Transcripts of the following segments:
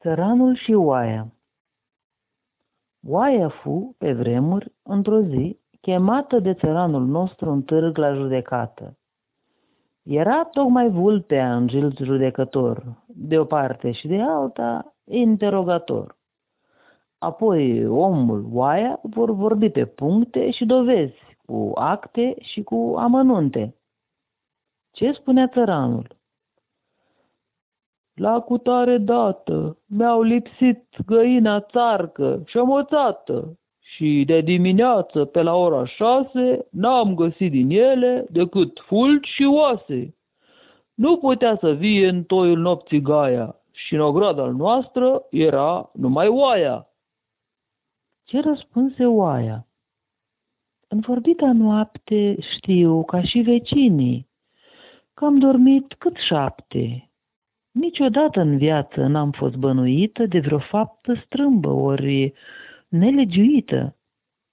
Țăranul și oaia Oaia fu, pe vremuri, într-o zi, chemată de țăranul nostru în târg la judecată. Era tocmai vulpea în gil judecător, de o parte și de alta, interogator. Apoi omul, oaia, vor vorbi pe puncte și dovezi, cu acte și cu amănunte. Ce spunea țăranul? La cutare dată mi-au lipsit găina țarcă și omoțată și de dimineață pe la ora șase n-am găsit din ele decât fulgi și oase. Nu putea să vie în toiul nopții gaia și în ograda noastră era numai oaia. Ce răspunse oaia? În vorbita noapte știu, ca și vecinii, că am dormit cât șapte Niciodată în viață n-am fost bănuită de vreo faptă strâmbă ori nelegiuită.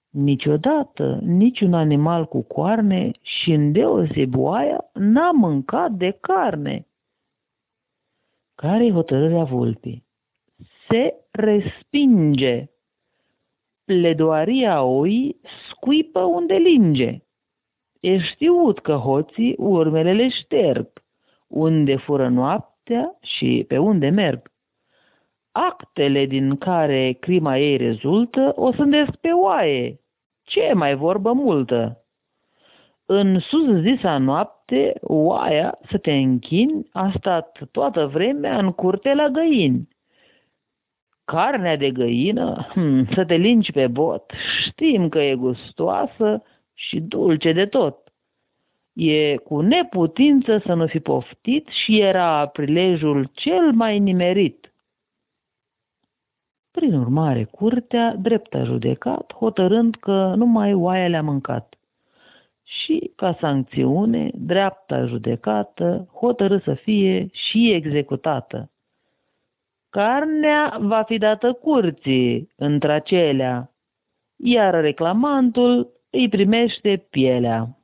Niciodată niciun animal cu coarne și în deoseboaia n-a mâncat de carne. Care-i hotărârea vulpii? Se respinge. Pledoaria oi scuipă unde linge. E știut că hoții urmele le șterg. Unde fură noapte, noaptea și pe unde merg. Actele din care crima ei rezultă o sândesc pe oaie. Ce mai vorbă multă? În sus zisa noapte, oaia să te închini a stat toată vremea în curte la găini. Carnea de găină, hm, să te lingi pe bot, știm că e gustoasă și dulce de tot. E cu neputință să nu fi poftit și era prilejul cel mai nimerit. Prin urmare, curtea drept a judecat, hotărând că numai oaia le-a mâncat. Și, ca sancțiune, dreapta judecată hotărâ să fie și executată. Carnea va fi dată curții între acelea, iar reclamantul îi primește pielea.